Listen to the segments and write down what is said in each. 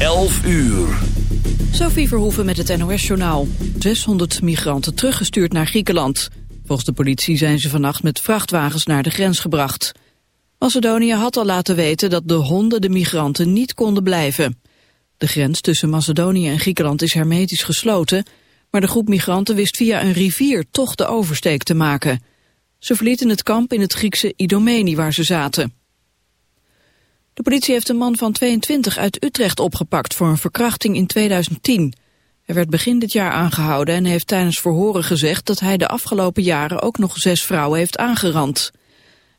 11 uur. Sophie Verhoeven met het NOS-journaal. 600 migranten teruggestuurd naar Griekenland. Volgens de politie zijn ze vannacht met vrachtwagens naar de grens gebracht. Macedonië had al laten weten dat de honden de migranten niet konden blijven. De grens tussen Macedonië en Griekenland is hermetisch gesloten... maar de groep migranten wist via een rivier toch de oversteek te maken. Ze verlieten het kamp in het Griekse Idomeni waar ze zaten. De politie heeft een man van 22 uit Utrecht opgepakt voor een verkrachting in 2010. Hij werd begin dit jaar aangehouden en heeft tijdens verhoren gezegd dat hij de afgelopen jaren ook nog zes vrouwen heeft aangerand.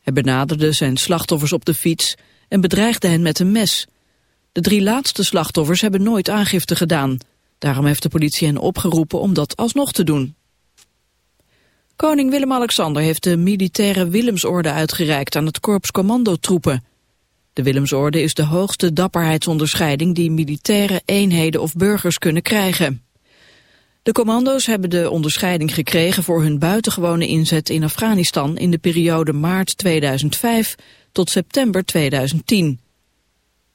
Hij benaderde zijn slachtoffers op de fiets en bedreigde hen met een mes. De drie laatste slachtoffers hebben nooit aangifte gedaan. Daarom heeft de politie hen opgeroepen om dat alsnog te doen. Koning Willem-Alexander heeft de militaire Willemsorde uitgereikt aan het korps commandotroepen. De Willemsorde is de hoogste dapperheidsonderscheiding die militaire eenheden of burgers kunnen krijgen. De commando's hebben de onderscheiding gekregen voor hun buitengewone inzet in Afghanistan in de periode maart 2005 tot september 2010.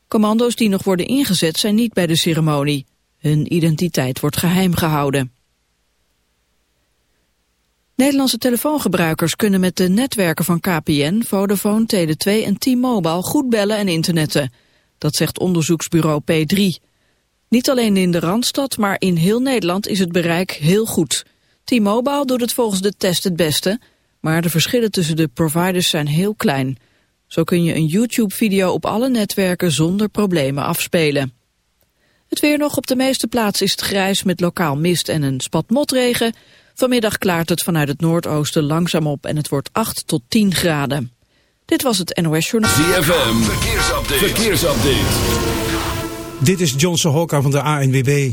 Commando's die nog worden ingezet zijn niet bij de ceremonie. Hun identiteit wordt geheim gehouden. Nederlandse telefoongebruikers kunnen met de netwerken van KPN, Vodafone, Tele2 en T-Mobile goed bellen en internetten. Dat zegt onderzoeksbureau P3. Niet alleen in de Randstad, maar in heel Nederland is het bereik heel goed. T-Mobile doet het volgens de test het beste, maar de verschillen tussen de providers zijn heel klein. Zo kun je een YouTube-video op alle netwerken zonder problemen afspelen. Het weer nog op de meeste plaatsen is het grijs met lokaal mist en een spat motregen. Vanmiddag klaart het vanuit het noordoosten langzaam op en het wordt 8 tot 10 graden. Dit was het NOS Journaal. ZFM, verkeersupdate. verkeersupdate. Dit is John Sohoka van de ANWB.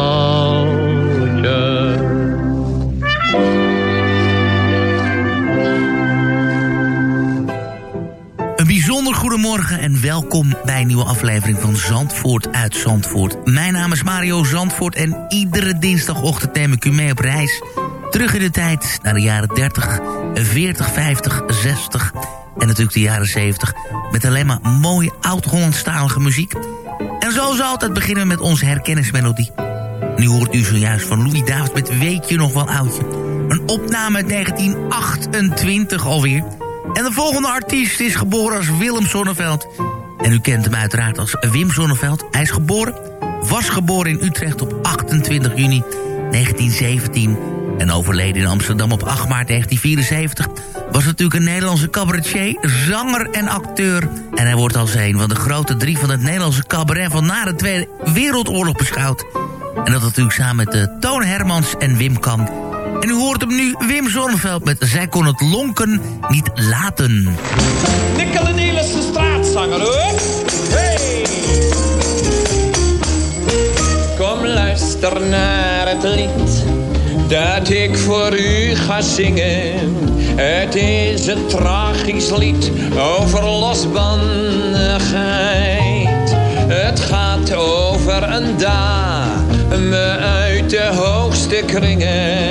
Goedemorgen en welkom bij een nieuwe aflevering van Zandvoort uit Zandvoort. Mijn naam is Mario Zandvoort en iedere dinsdagochtend neem ik u mee op reis. Terug in de tijd naar de jaren 30, 40, 50, 60 en natuurlijk de jaren 70... met alleen maar mooie oud-Hollandstalige muziek. En zo zal altijd beginnen met onze herkennismelodie. Nu hoort u zojuist van Louis David met Weet je nog wel oudje. Een opname uit 1928 alweer... En de volgende artiest is geboren als Willem Zonneveld. En u kent hem uiteraard als Wim Zonneveld. Hij is geboren, was geboren in Utrecht op 28 juni 1917... en overleden in Amsterdam op 8 maart 1974... was natuurlijk een Nederlandse cabaretier, zanger en acteur. En hij wordt als een van de grote drie van het Nederlandse cabaret... van na de Tweede Wereldoorlog beschouwd. En dat natuurlijk samen met uh, Toon Hermans en Wim Kan... En u hoort hem nu, Wim Zonneveld met Zij kon het lonken niet laten. Nikkele Nielissen straatzanger hoor. Hey! Kom luister naar het lied dat ik voor u ga zingen. Het is een tragisch lied over losbandigheid. Het gaat over een dame uit de hoogste kringen.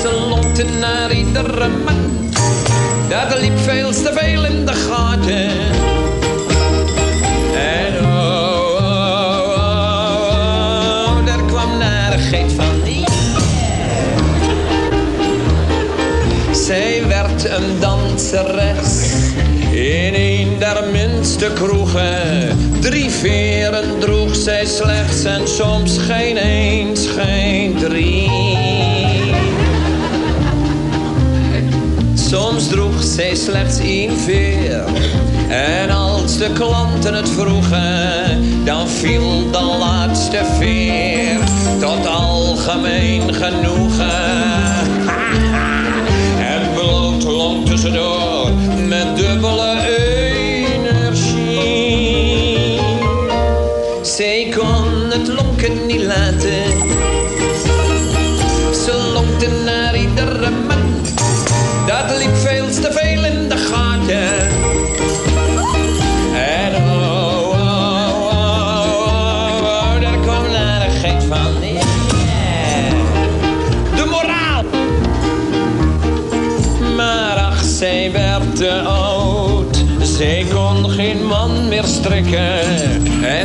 Ze lonkte naar iedere man. Dat liep veel te veel in de gaten. En oh, oh, oh, oh, daar kwam narigheid van. Zij werd een danseres in een der minste kroegen. Drie veren droeg zij slechts en soms geen eens, geen drie. Soms droeg zij slechts één veer. En als de klanten het vroegen, dan viel de laatste veer tot algemeen genoegen. En bloot long tussendoor met dubbele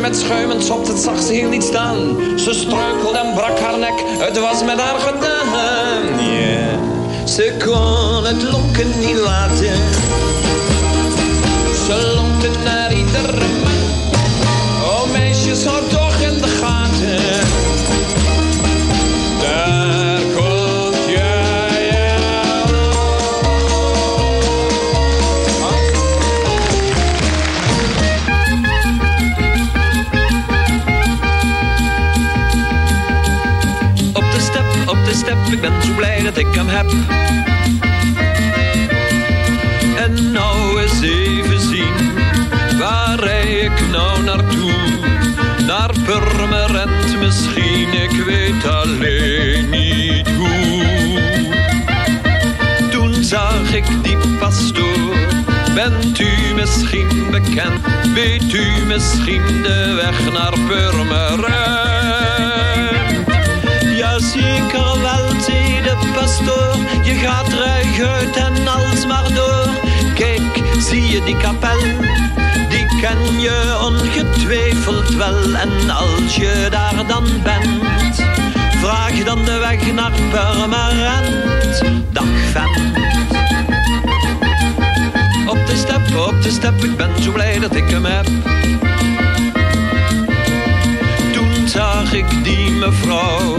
Met schuim en sopt, het zag ze heel niet staan. Ze struikelde en brak haar nek, het was met haar gedaan. Ze kon het lonken niet laten. Ze lonkte naar ik ben zo blij dat ik hem heb. En nou eens even zien, waar rij ik nou naartoe? Naar Purmerend misschien, ik weet alleen niet hoe. Toen zag ik die pastoor, bent u misschien bekend? Weet u misschien de weg naar Purmerend? Ja, zeker wel, Je gaat ruig en als maar door. Kijk, zie je die kapel? Die ken je ongetwijfeld wel. En als je daar dan bent, vraag dan de weg naar Purmerend. Dag vent. Op de step, op de step, ik ben zo blij dat ik hem heb. Zag ik die mevrouw.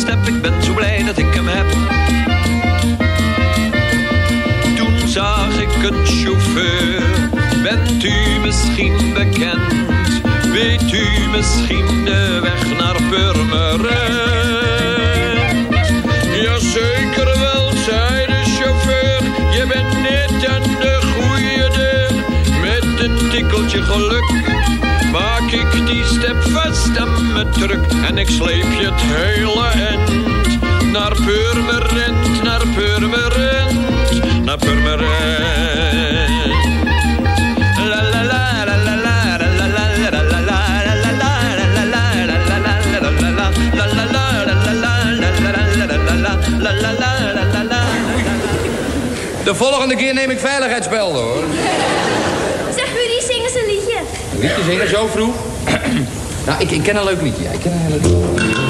Step, ik ben zo blij dat ik hem heb. Toen zag ik een chauffeur, bent u misschien bekend? Weet u misschien de weg naar Purmerend? Jazeker wel, zei de chauffeur, je bent net aan de goede. Met een tikkeltje geluk maak ik die step vast en me druk en ik sleep je het hele De volgende keer neem ik veiligheidsbelden, hoor. Zeg, Rudy, zing eens een liedje. Liedje zingen zo vroeg? nou, ik, ik ken een leuk liedje. Ik ken een leuk liedje.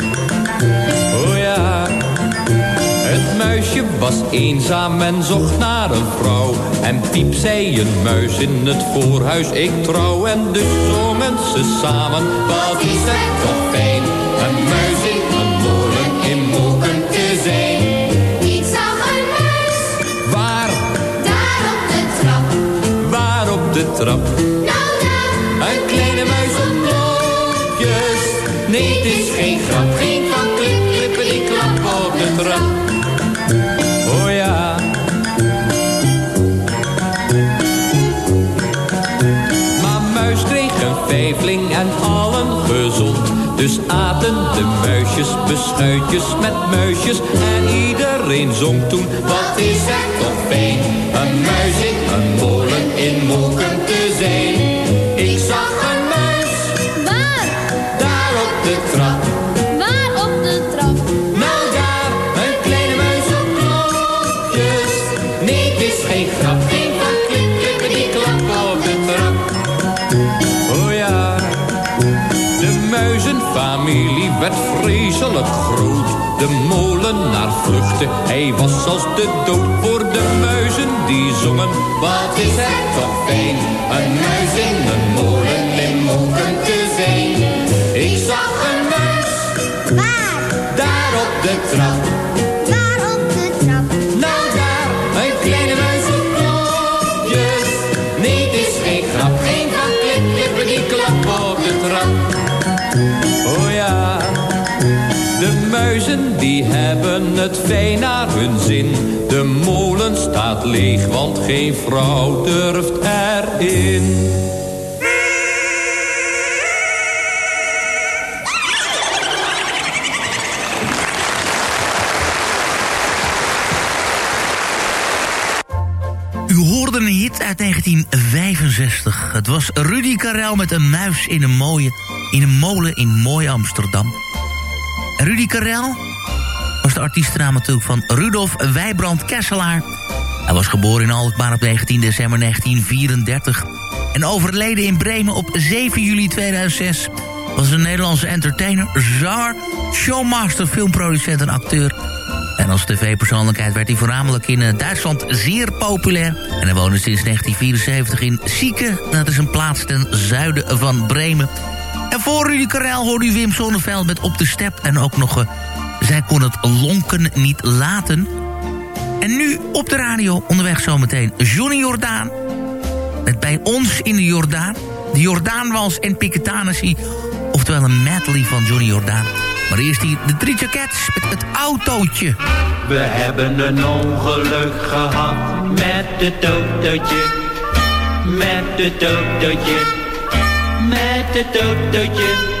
Oh ja, het muisje was eenzaam en zocht naar een vrouw. En piep zei een muis in het voorhuis, ik trouw. En dus zongen ze samen, wat is het toch fijn. Een muis in een molen in Moeken te zijn. Ik zag een muis, Waar, daar op de trap. waar op de trap? Nou daar, Een kleine muis op klopjes. Nee, het is geen grap, vijfling en allen gezond. Dus aten de muisjes beschuitjes met muisjes. En iedereen zong toen, wat is het. De molenaar vluchtte, hij was als de dood voor de muizen die zongen. Wat is het toch fijn, een muis in een molen in Moeken te zijn. Ik zag een muis, Waar, daar op de trap. Het fijn naar hun zin. De molen staat leeg, want geen vrouw durft erin. U hoorde een hit uit 1965. Het was Rudy Karel met een muis in een, mooie, in een molen in mooi Amsterdam. Rudy Karel was de artiestennaam natuurlijk van Rudolf Wijbrand Kesselaar. Hij was geboren in Alkmaar op 19 december 1934... en overleden in Bremen op 7 juli 2006... was een Nederlandse entertainer, zanger, showmaster, filmproducent en acteur... En als tv-persoonlijkheid werd hij voornamelijk in eh, Duitsland zeer populair. En hij woonde sinds 1974 in Sieke. Dat is een plaats ten zuiden van Bremen. En voor Rudy Karel hoorde u Wim Sonneveld met Op de Step. En ook nog, eh, zij kon het lonken niet laten. En nu op de radio onderweg zometeen Johnny Jordaan. Met bij ons in de Jordaan. De Jordaanwals en Piketanessie. Oftewel een medley van Johnny Jordaan. Maar eerst hier de drie Cats met het autootje. We hebben een ongeluk gehad met het autootje. Met het autootje. Met het autootje.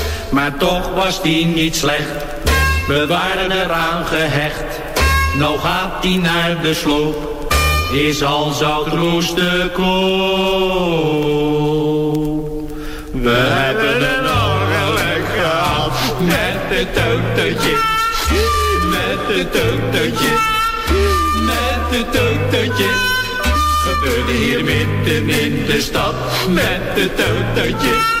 Maar toch was die niet slecht, we waren eraan gehecht. Nou gaat die naar de sloop, is al zout te koop. We hebben een ongeluk gehad met het autootje, met het autootje, met het autootje. Gebeurde hier midden in de stad met het autootje,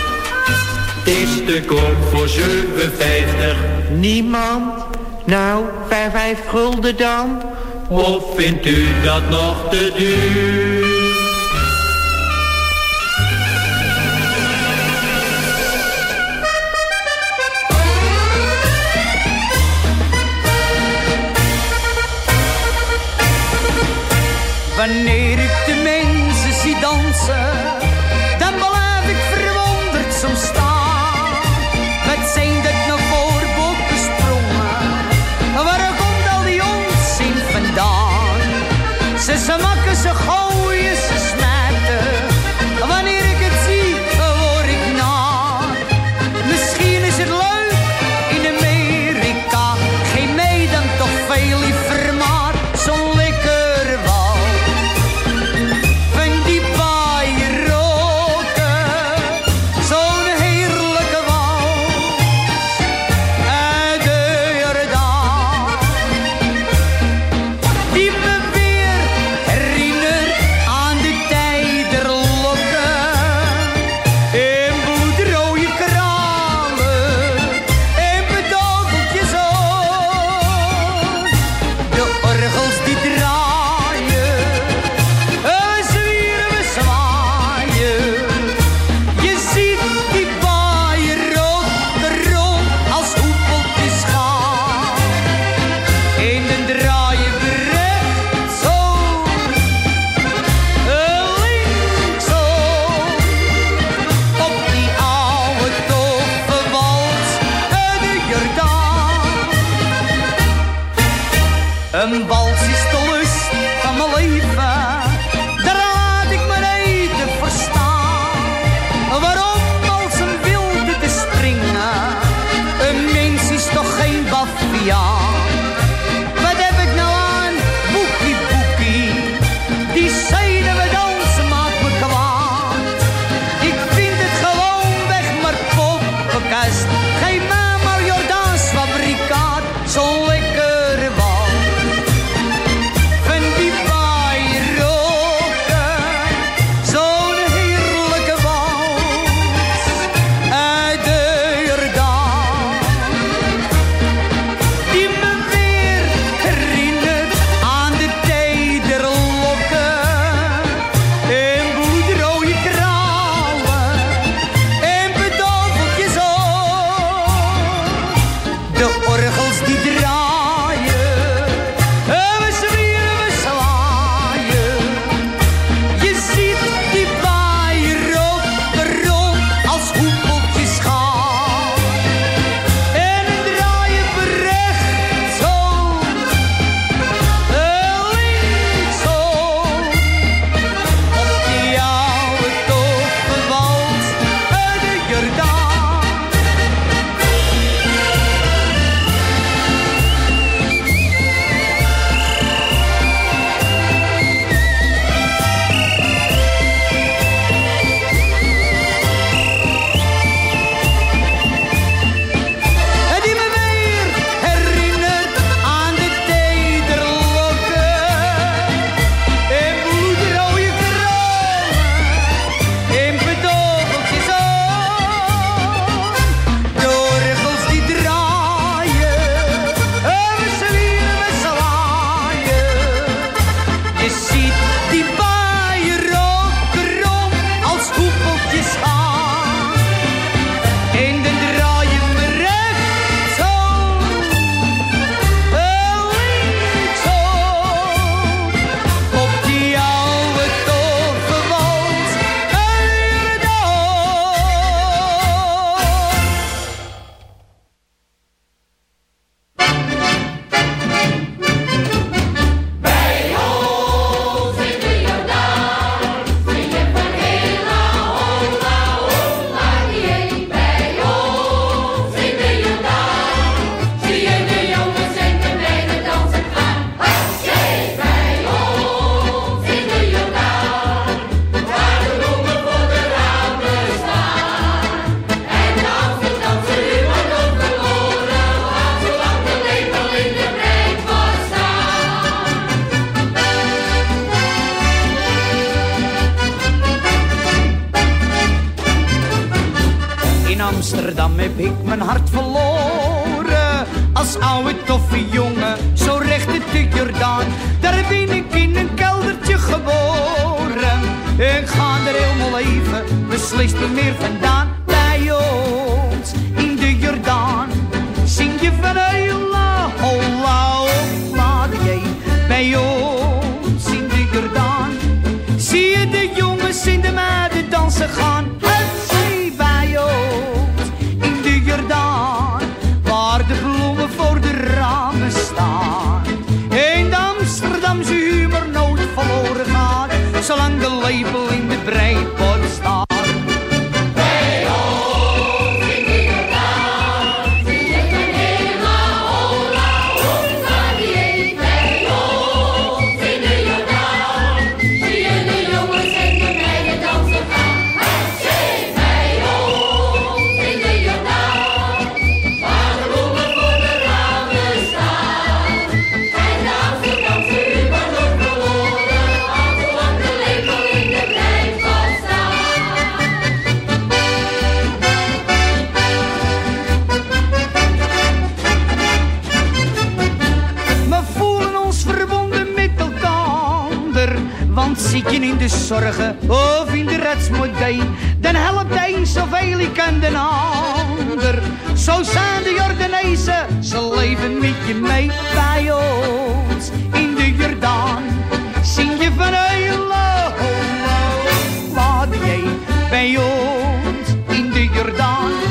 Het is te koop voor 7,50. Niemand? Nou, vijf, vijf gulden dan? Of vindt u dat nog te duur? Wanneer ik dan helpt een zoveel ik aan de ander. Zo zijn de Jordanezen, ze leven met je mee bij ons in de Jordaan. Zing je van Eula, hola, jij bij ons in de Jordaan.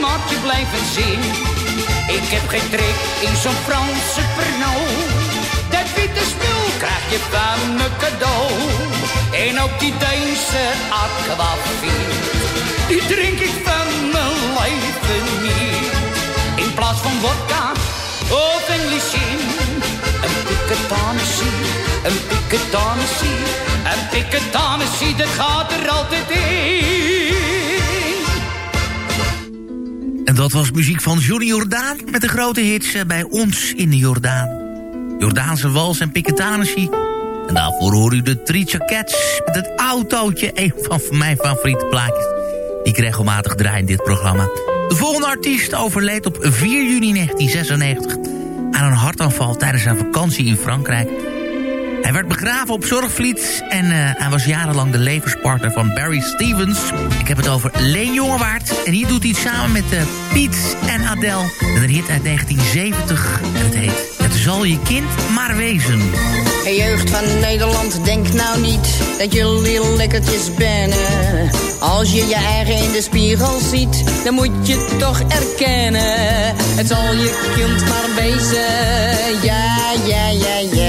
maakt je blijven zin. Ik heb geen trek in zo'n Franse Pernod. Dat witte spul krijg je van me cadeau. En ook die Deense aquavit. Die drink ik van mijn leven niet. In plaats van vodka of English gin. Een piketanissie, een piketanissie, een piketanissie, dat gaat er altijd in. Dat was muziek van Johnny Jordaan met de grote hits eh, bij ons in de Jordaan. Jordaanse wals en piketanissie. En daarvoor hoor u de Tricia Cats met het autootje. Een van mijn favoriete plaatjes. Die ik regelmatig draai in dit programma. De volgende artiest overleed op 4 juni 1996 aan een hartaanval tijdens zijn vakantie in Frankrijk. Hij werd begraven op Zorgvliet en uh, hij was jarenlang de levenspartner van Barry Stevens. Ik heb het over Leen Jongewaard en hier doet hij het samen met uh, Piet en Adele. Met een hit uit 1970 en het heet Het zal je kind maar wezen. Hey jeugd van Nederland, denk nou niet dat jullie lekkertjes bennen. Als je je eigen in de spiegel ziet, dan moet je toch erkennen. Het zal je kind maar wezen, ja, ja, ja, ja.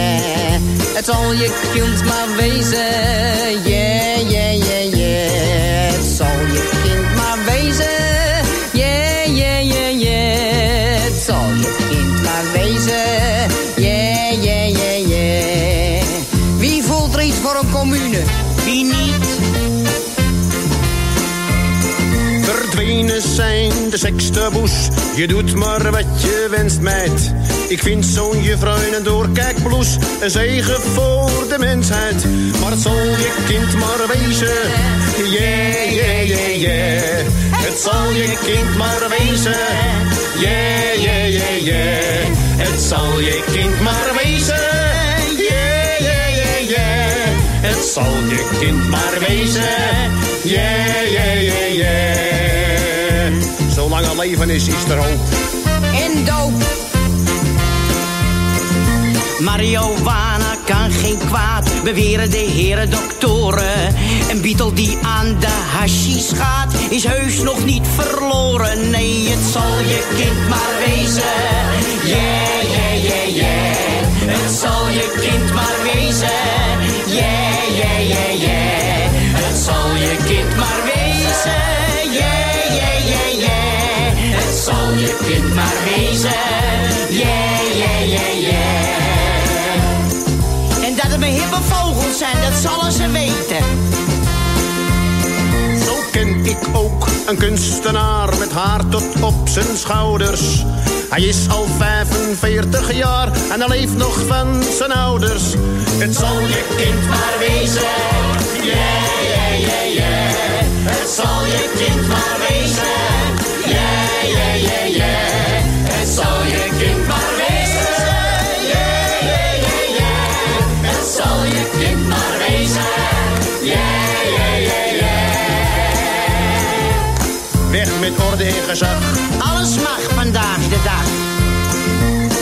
Het zal je kind maar wezen, yeah, yeah, yeah, yeah. Het zal je kind maar wezen, yeah, yeah, yeah, yeah. Het zal je kind maar wezen, yeah, yeah, yeah, yeah. Wie voelt er iets voor een commune? Wie niet? Verdwenen zijn de sekstaboes. Je doet maar wat je wenst, meid. Ik vind zo'n juffrouw in een een zegen voor de mensheid. Maar het zal je kind maar wezen. Yeah, yeah, yeah, yeah. Het zal je kind maar wezen. Yeah, yeah, yeah, yeah. Het zal je kind maar wezen. Yeah, yeah, yeah, yeah. Het zal je kind maar wezen. Yeah, yeah, yeah, yeah. Zolang er leven is, is er hoop. En doop. Marihuana kan geen kwaad, beweren de heren doktoren. Een beetle die aan de hashish gaat, is heus nog niet verloren. Nee, het zal je kind maar wezen. Yeah, yeah, yeah, yeah. Het zal je kind maar wezen. Yeah, yeah, yeah, yeah. Het zal je kind maar wezen. Yeah, yeah, yeah, yeah. Het zal je kind maar wezen. En dat het mijn hippe zijn, dat zullen ze weten. Zo ken ik ook een kunstenaar met haar tot op zijn schouders. Hij is al 45 jaar en hij leeft nog van zijn ouders. Het zal je kind maar wezen. Yeah, yeah, yeah, yeah. Het zal je kind maar wezen. Yeah, yeah, yeah, yeah. Het zal je orde. Alles mag vandaag de dag.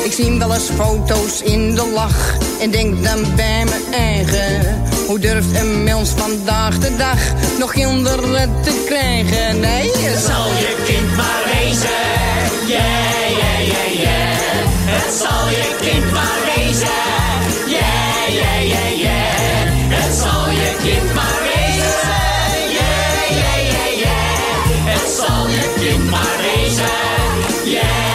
Ik zie wel eens foto's in de lach en denk dan bij mijn eigen. Hoe durft een mens vandaag de dag nog kinderen te krijgen? Nee, het zal je kind maar wezen. Yeah, yeah, yeah, yeah. Het zal je kind maar wezen. Yeah, yeah, yeah, yeah. Het zal je kind maar wezen. Je kind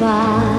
Is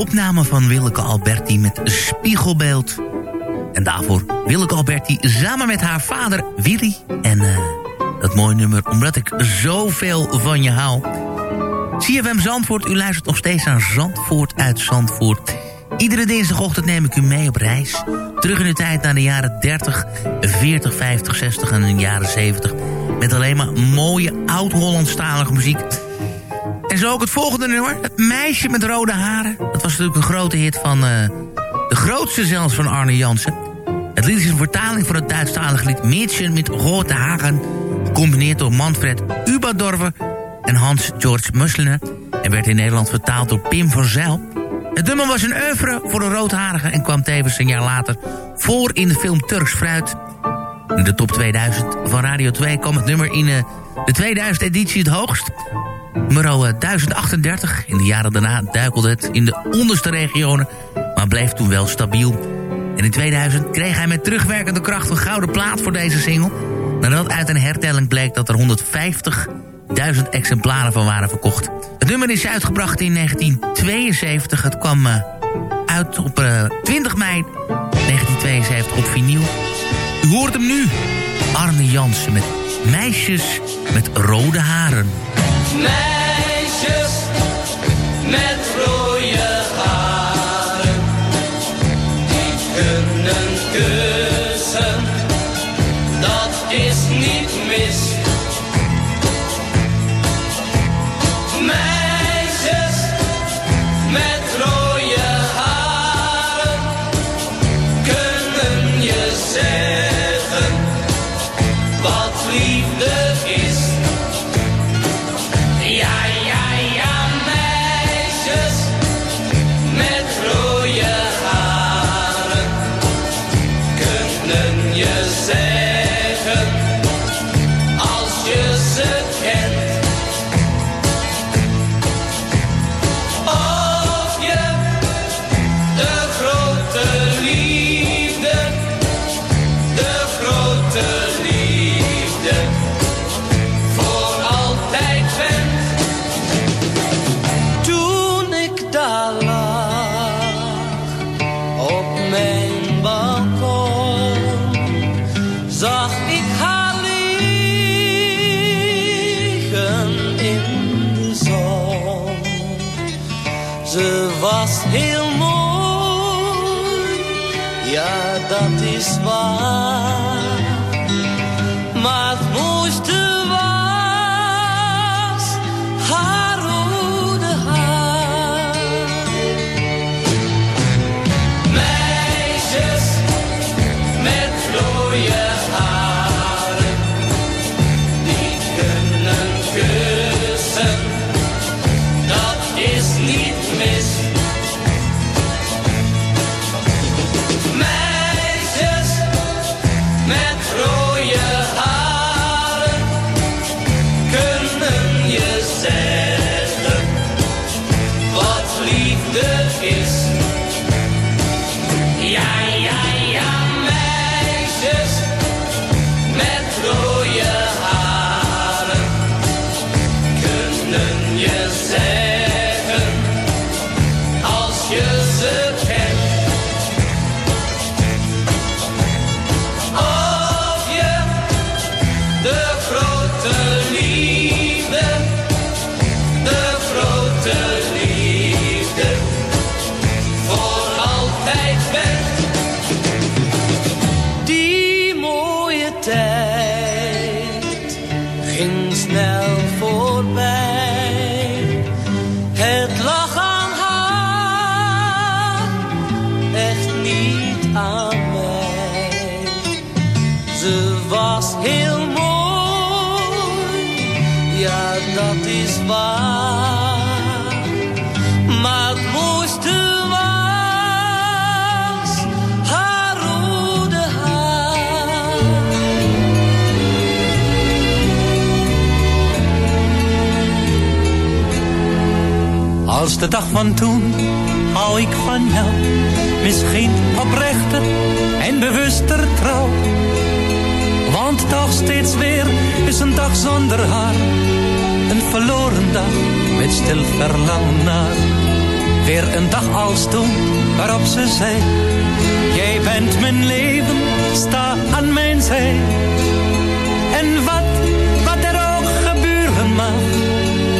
opname van Willeke Alberti met Spiegelbeeld. En daarvoor Willeke Alberti samen met haar vader Willy. En eh, dat mooie nummer, omdat ik zoveel van je hou. CFM Zandvoort, u luistert nog steeds aan Zandvoort uit Zandvoort. Iedere dinsdagochtend neem ik u mee op reis. Terug in de tijd naar de jaren 30, 40, 50, 60 en de jaren 70. Met alleen maar mooie oud-Hollandstalige muziek. Zo ook het volgende nummer. Het meisje met rode haren. Dat was natuurlijk een grote hit van... eh, de grootste zelfs van Arne Jansen. Het lied is een vertaling van het Duitsstalige lied... Mädchen met Rote Haren. Gecombineerd door Manfred Ubadorver en Hans-George Musselner. En werd in Nederland vertaald door Pim van Zijl. Het nummer was een oeuvre voor de roodharige... en kwam tevens een jaar later voor in de film Turks Fruit. In de top 2000 van Radio 2 kwam het nummer in eh, de 2000 editie het hoogst. Nummer eh, 1038. In de jaren daarna duikelde het in de onderste regionen, maar bleef toen wel stabiel. En in 2000 kreeg hij met terugwerkende kracht een gouden plaat voor deze single. Nadat uit een hertelling bleek dat er 150.000 exemplaren van waren verkocht. Het nummer is uitgebracht in 1972. Het kwam eh, uit op eh, 20 mei 1972 op vinyl. U hoort hem nu. Arne Jansen met Meisjes met rode haren. Meisjes met rode stil verlangen naar. Weer een dag als toen waarop ze zei. Jij bent mijn leven, sta aan mijn zij. En wat, wat er ook gebeuren mag.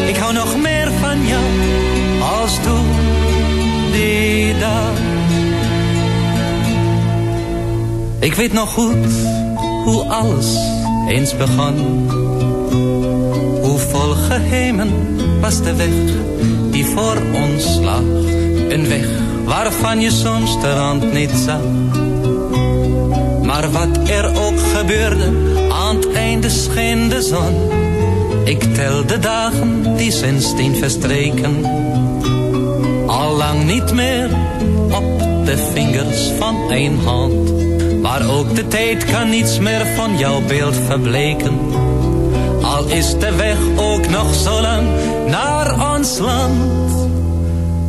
Ik hou nog meer van jou als toen die dag. Ik weet nog goed hoe alles eens begon. Hoe vol geheimen was de weg die voor ons lag. Een weg waarvan je soms de rand niet zag. Maar wat er ook gebeurde, aan het einde scheen de zon. Ik tel de dagen die sindsdien verstreken. Allang niet meer op de vingers van één hand. Maar ook de tijd kan niets meer van jouw beeld verbleken. Al is de weg ook nog zo lang naar ons land.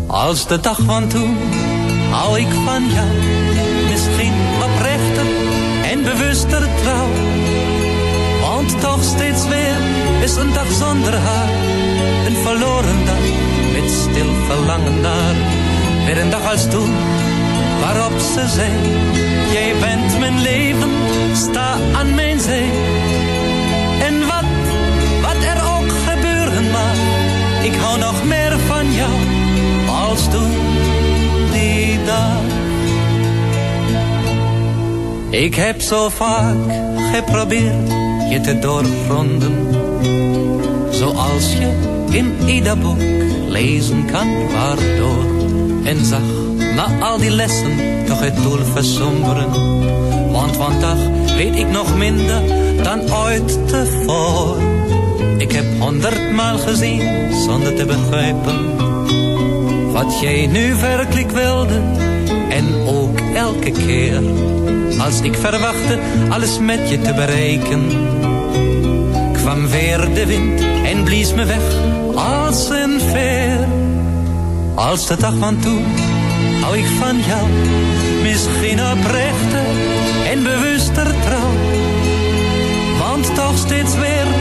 Als de dag van toen hou ik van jou. Misschien oprechter en bewuster trouw. Want toch steeds weer is een dag zonder haar. Een verloren dag met stil verlangen naar. Weer een dag als toen waarop ze zei. Jij bent mijn leven, sta aan mijn zee. Hou nog meer van jou als toen die dag. Ik heb zo vaak geprobeerd je te doorgronden. Zoals je in ieder boek lezen kan waardoor. En zag na al die lessen toch het doel versomberen. Want vandaag weet ik nog minder dan ooit tevoren. Ik heb honderdmaal gezien zonder te begrijpen. Wat jij nu werkelijk wilde en ook elke keer als ik verwachtte alles met je te bereiken, kwam weer de wind en blies me weg als een veer. Als de dag van toen hou ik van jou, misschien oprechter en bewuster trouw. Want toch steeds weer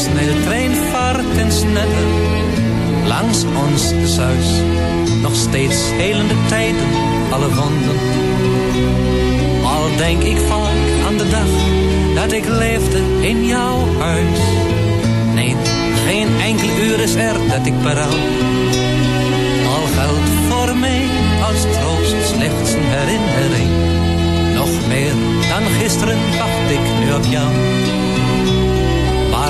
Die een snelle trein vaart en sneller langs ons zuis. Nog steeds helende tijden alle wonden. Al denk ik vaak aan de dag dat ik leefde in jouw huis. Nee, geen enkel uur is er dat ik berouw. Al geldt voor mij als troost slechts een herinnering. Nog meer dan gisteren wacht ik nu op jou.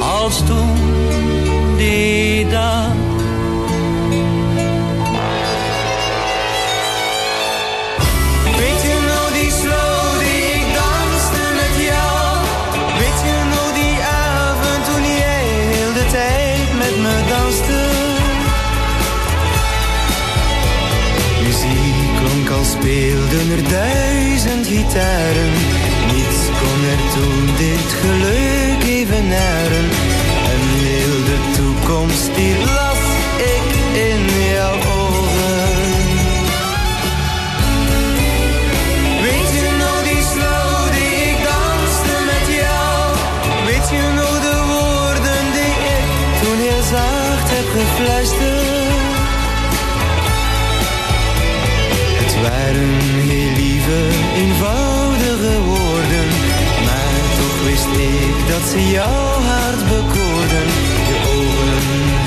Als toen die dag. Weet je nog die slow die ik danste met jou? Weet je nog die avond toen jij heel de tijd met me danste? Muziek klonk als speelden er duizend gitaren. Er toen dit geluk evenaren. En heel de toekomst die las ik in jouw ogen. Weet je nog die slow die ik danste met jou? Weet je nog de woorden die ik toen heel zacht heb gefluisterd? Het waren heel lieve, eenvoudige dat ze jouw hart bekoorden. Je ogen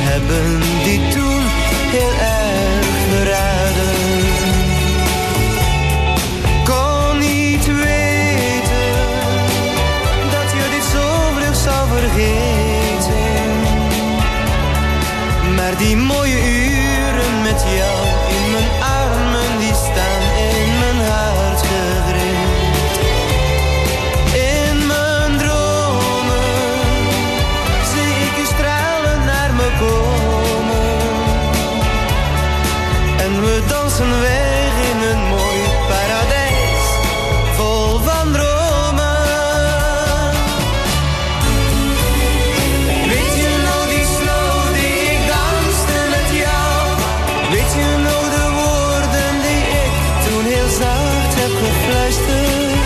hebben die toen heel erg verraden. Kon niet weten dat je dit zo vlug zou vergeten. Maar die mooie uren weg in een mooi paradijs, vol van dromen. Weet je nog die slow die ik danste met jou? Weet je nog de woorden die ik toen heel zacht heb gefluisterd?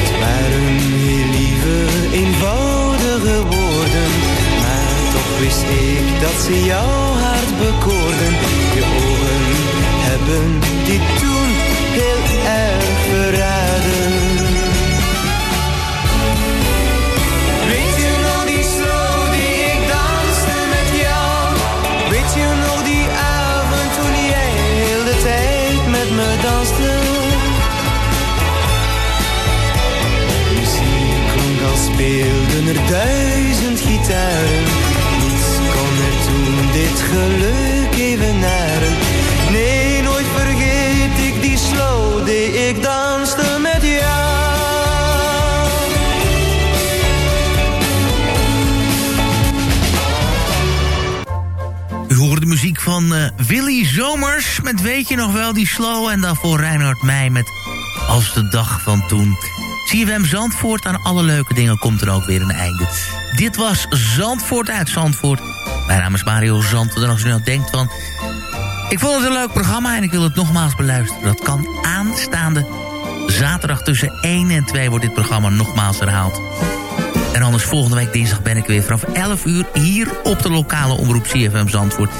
Het waren heel lieve, eenvoudige woorden, maar toch wist ik dat ze jouw hart bekoorden. Je ogen hebben die toen nog wel, die slow. En daarvoor Reinhard Meij met Als de dag van toen. CFM Zandvoort, aan alle leuke dingen komt er ook weer een einde. Dit was Zandvoort uit Zandvoort. Mijn naam is Mario Zandvoort. En als u nou denkt van... Ik vond het een leuk programma en ik wil het nogmaals beluisteren. Dat kan aanstaande zaterdag tussen 1 en 2 wordt dit programma nogmaals herhaald. En anders volgende week dinsdag ben ik weer vanaf 11 uur hier op de lokale omroep CFM Zandvoort.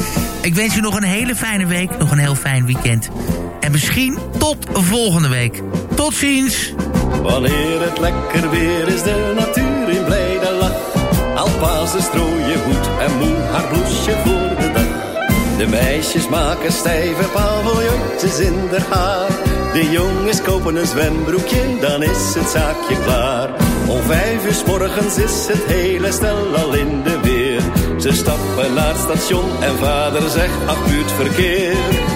Ik wens u nog een hele fijne week, nog een heel fijn weekend. En misschien tot volgende week. Tot ziens! Wanneer het lekker weer is, de natuur in blijde lach. Alpazen strooien hoed en moe haar bloesje voor de dag. De meisjes maken stijve paviljoentjes in haar haar. De jongens kopen een zwembroekje, dan is het zaakje klaar. Om vijf uur morgens is het hele stel al in de weer. Ze stappen naar het station en vader zegt, ach verkeer.